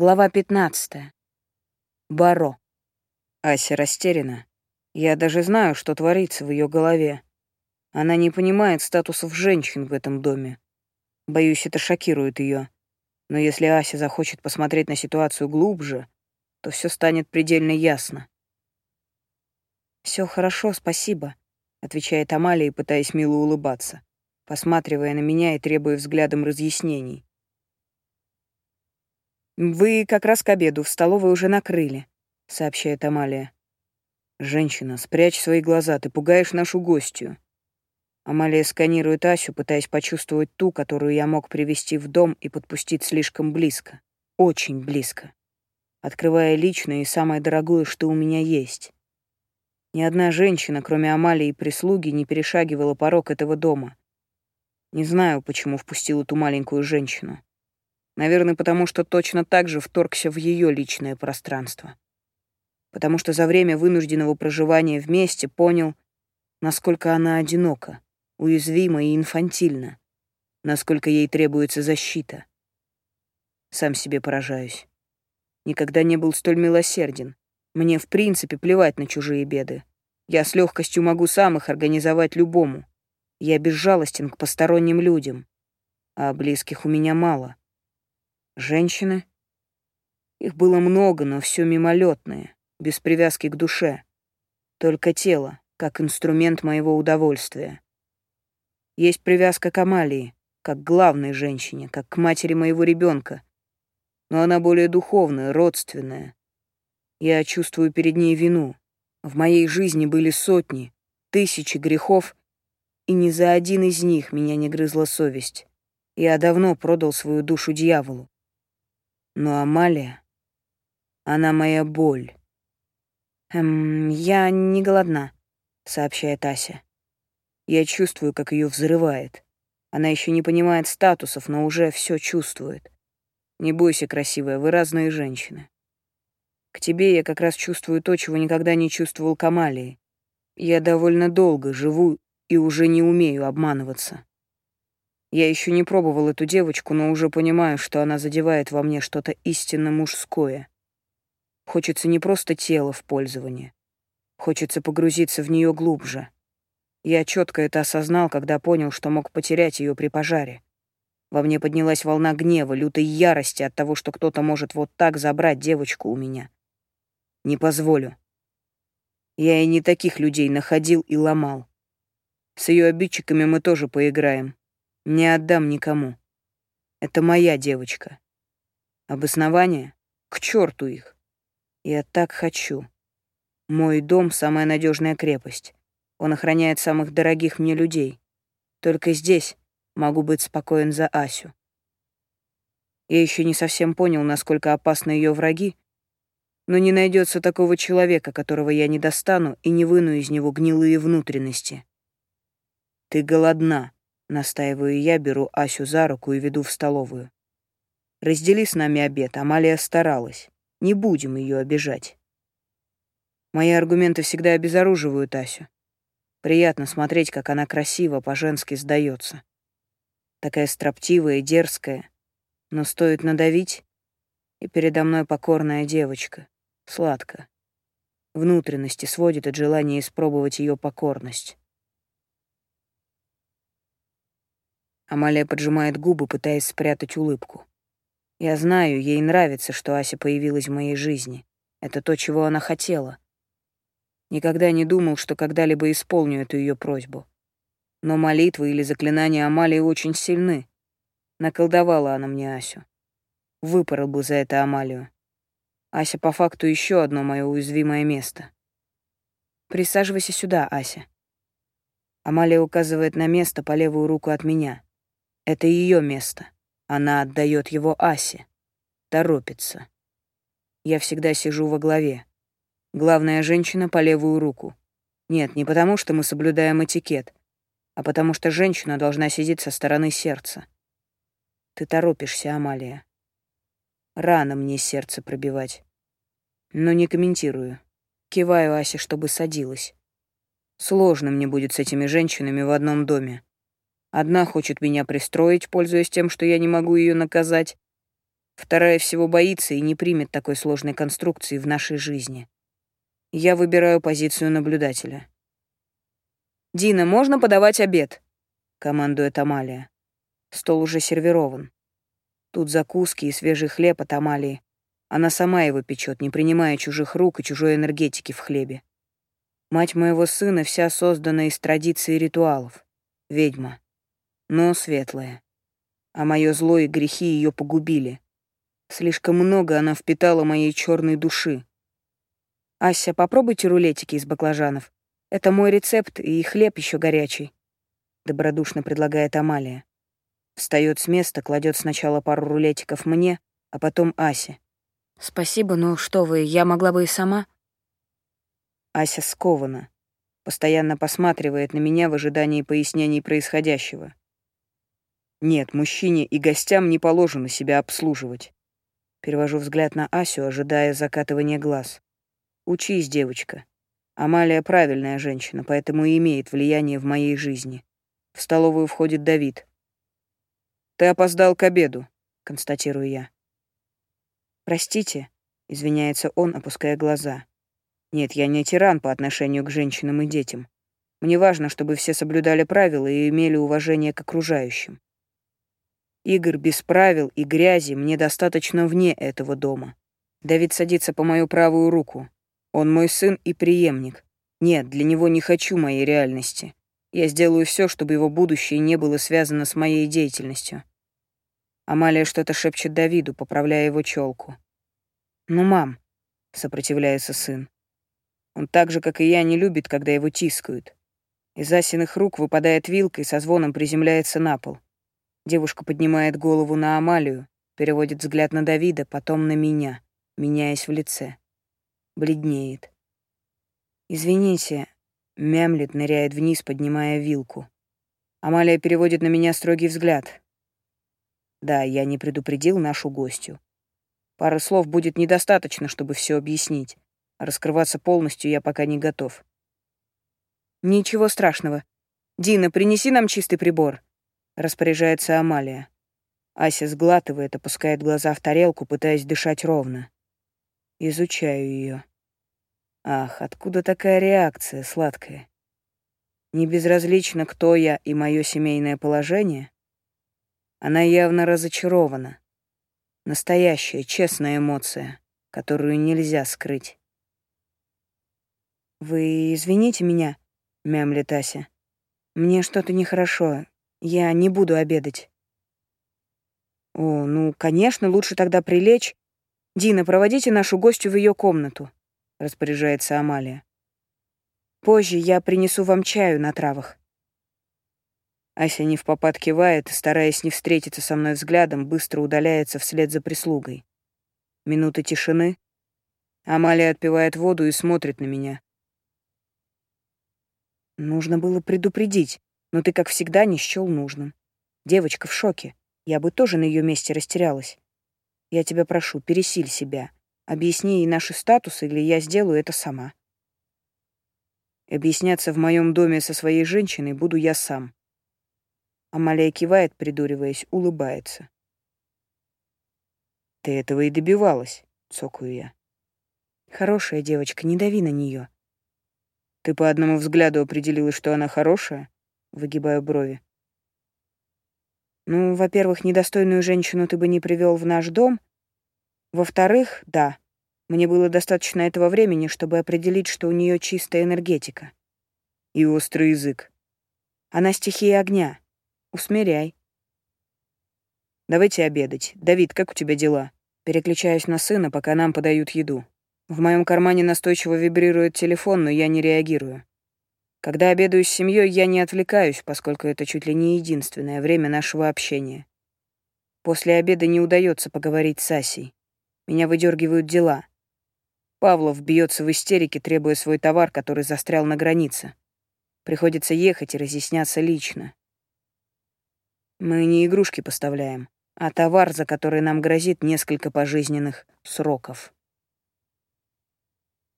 Глава 15. Баро. Ася растеряна. Я даже знаю, что творится в ее голове. Она не понимает статусов женщин в этом доме. Боюсь, это шокирует ее. Но если Ася захочет посмотреть на ситуацию глубже, то все станет предельно ясно. Все хорошо, спасибо», — отвечает Амалия, пытаясь мило улыбаться, посматривая на меня и требуя взглядом разъяснений. «Вы как раз к обеду, в столовой уже накрыли», — сообщает Амалия. «Женщина, спрячь свои глаза, ты пугаешь нашу гостью». Амалия сканирует Асю, пытаясь почувствовать ту, которую я мог привести в дом и подпустить слишком близко. Очень близко. Открывая личное и самое дорогое, что у меня есть. Ни одна женщина, кроме Амалии и прислуги, не перешагивала порог этого дома. Не знаю, почему впустил эту маленькую женщину. Наверное, потому что точно так же вторгся в ее личное пространство. Потому что за время вынужденного проживания вместе понял, насколько она одинока, уязвима и инфантильна, насколько ей требуется защита. Сам себе поражаюсь. Никогда не был столь милосерден. Мне в принципе плевать на чужие беды. Я с легкостью могу сам их организовать любому. Я безжалостен к посторонним людям. А близких у меня мало. Женщины? Их было много, но все мимолетное, без привязки к душе. Только тело, как инструмент моего удовольствия. Есть привязка к Амалии, как главной женщине, как к матери моего ребенка. Но она более духовная, родственная. Я чувствую перед ней вину. В моей жизни были сотни, тысячи грехов, и ни за один из них меня не грызла совесть. Я давно продал свою душу дьяволу. Но Амалия... Она моя боль. «Эм, я не голодна», — сообщает Ася. Я чувствую, как ее взрывает. Она еще не понимает статусов, но уже все чувствует. Не бойся, красивая, вы разные женщины. К тебе я как раз чувствую то, чего никогда не чувствовал к Амалии. Я довольно долго живу и уже не умею обманываться. Я еще не пробовал эту девочку, но уже понимаю, что она задевает во мне что-то истинно мужское. Хочется не просто тело в пользовании. Хочется погрузиться в нее глубже. Я четко это осознал, когда понял, что мог потерять ее при пожаре. Во мне поднялась волна гнева, лютой ярости от того, что кто-то может вот так забрать девочку у меня. Не позволю. Я и не таких людей находил и ломал. С ее обидчиками мы тоже поиграем. Не отдам никому. Это моя девочка. Обоснование? К черту их. Я так хочу. Мой дом — самая надежная крепость. Он охраняет самых дорогих мне людей. Только здесь могу быть спокоен за Асю. Я еще не совсем понял, насколько опасны ее враги, но не найдется такого человека, которого я не достану и не выну из него гнилые внутренности. Ты голодна, Настаиваю я, беру Асю за руку и веду в столовую. Раздели с нами обед, Амалия старалась. Не будем ее обижать. Мои аргументы всегда обезоруживают Асю. Приятно смотреть, как она красиво, по-женски сдается. Такая строптивая и дерзкая. Но стоит надавить, и передо мной покорная девочка. Сладко. Внутренности сводит от желания испробовать ее покорность. Амалия поджимает губы, пытаясь спрятать улыбку. Я знаю, ей нравится, что Ася появилась в моей жизни. Это то, чего она хотела. Никогда не думал, что когда-либо исполню эту ее просьбу. Но молитвы или заклинания Амалии очень сильны. Наколдовала она мне Асю. Выпорол бы за это Амалию. Ася по факту еще одно мое уязвимое место. «Присаживайся сюда, Ася». Амалия указывает на место по левую руку от меня. Это ее место. Она отдает его Асе. Торопится. Я всегда сижу во главе. Главная женщина по левую руку. Нет, не потому, что мы соблюдаем этикет, а потому что женщина должна сидеть со стороны сердца. Ты торопишься, Амалия. Рано мне сердце пробивать. Но не комментирую. Киваю Асе, чтобы садилась. Сложно мне будет с этими женщинами в одном доме. Одна хочет меня пристроить, пользуясь тем, что я не могу ее наказать. Вторая всего боится и не примет такой сложной конструкции в нашей жизни. Я выбираю позицию наблюдателя. «Дина, можно подавать обед?» — командует Амалия. Стол уже сервирован. Тут закуски и свежий хлеб от Амалии. Она сама его печет, не принимая чужих рук и чужой энергетики в хлебе. Мать моего сына вся создана из традиций и ритуалов. Ведьма. Но светлая. А мое зло и грехи ее погубили. Слишком много она впитала моей черной души. «Ася, попробуйте рулетики из баклажанов. Это мой рецепт, и хлеб еще горячий», — добродушно предлагает Амалия. Встает с места, кладет сначала пару рулетиков мне, а потом Асе. «Спасибо, но что вы, я могла бы и сама». Ася скована. Постоянно посматривает на меня в ожидании пояснений происходящего. Нет, мужчине и гостям не положено себя обслуживать. Перевожу взгляд на Асю, ожидая закатывания глаз. Учись, девочка. Амалия правильная женщина, поэтому и имеет влияние в моей жизни. В столовую входит Давид. «Ты опоздал к обеду», — констатирую я. «Простите», — извиняется он, опуская глаза. «Нет, я не тиран по отношению к женщинам и детям. Мне важно, чтобы все соблюдали правила и имели уважение к окружающим. Игр без правил и грязи мне достаточно вне этого дома. Давид садится по мою правую руку. Он мой сын и преемник. Нет, для него не хочу моей реальности. Я сделаю все, чтобы его будущее не было связано с моей деятельностью. Амалия что-то шепчет Давиду, поправляя его челку. «Ну, мам», — сопротивляется сын. Он так же, как и я, не любит, когда его тискают. Из Асиных рук выпадает вилка и со звоном приземляется на пол. Девушка поднимает голову на Амалию, переводит взгляд на Давида, потом на меня, меняясь в лице. Бледнеет. «Извините», — мямлет, ныряет вниз, поднимая вилку. Амалия переводит на меня строгий взгляд. Да, я не предупредил нашу гостью. Пары слов будет недостаточно, чтобы все объяснить. раскрываться полностью я пока не готов. «Ничего страшного. Дина, принеси нам чистый прибор», Распоряжается Амалия. Ася сглатывает, опускает глаза в тарелку, пытаясь дышать ровно. Изучаю ее. Ах, откуда такая реакция сладкая? Не безразлично, кто я и мое семейное положение? Она явно разочарована. Настоящая, честная эмоция, которую нельзя скрыть. «Вы извините меня», — мямлит Ася. «Мне что-то нехорошо. Я не буду обедать. О, ну, конечно, лучше тогда прилечь. Дина, проводите нашу гостью в ее комнату, распоряжается Амалия. Позже я принесу вам чаю на травах. Ася не в попад кивает, стараясь не встретиться со мной взглядом, быстро удаляется вслед за прислугой. Минута тишины. Амалия отпивает воду и смотрит на меня. Нужно было предупредить. Но ты, как всегда, не счёл нужным. Девочка в шоке. Я бы тоже на ее месте растерялась. Я тебя прошу, пересиль себя. Объясни ей наши статусы, или я сделаю это сама. Объясняться в моем доме со своей женщиной буду я сам. Амалия кивает, придуриваясь, улыбается. «Ты этого и добивалась», — цокаю я. «Хорошая девочка, не дави на нее. «Ты по одному взгляду определила, что она хорошая?» Выгибаю брови. Ну, во-первых, недостойную женщину ты бы не привел в наш дом. Во-вторых, да, мне было достаточно этого времени, чтобы определить, что у нее чистая энергетика. И острый язык. Она стихия огня. Усмиряй. Давайте обедать. Давид, как у тебя дела? Переключаюсь на сына, пока нам подают еду. В моем кармане настойчиво вибрирует телефон, но я не реагирую. Когда обедаю с семьей, я не отвлекаюсь, поскольку это чуть ли не единственное время нашего общения. После обеда не удается поговорить с Асей. Меня выдергивают дела. Павлов бьется в истерике, требуя свой товар, который застрял на границе. Приходится ехать и разъясняться лично. Мы не игрушки поставляем, а товар, за который нам грозит несколько пожизненных сроков.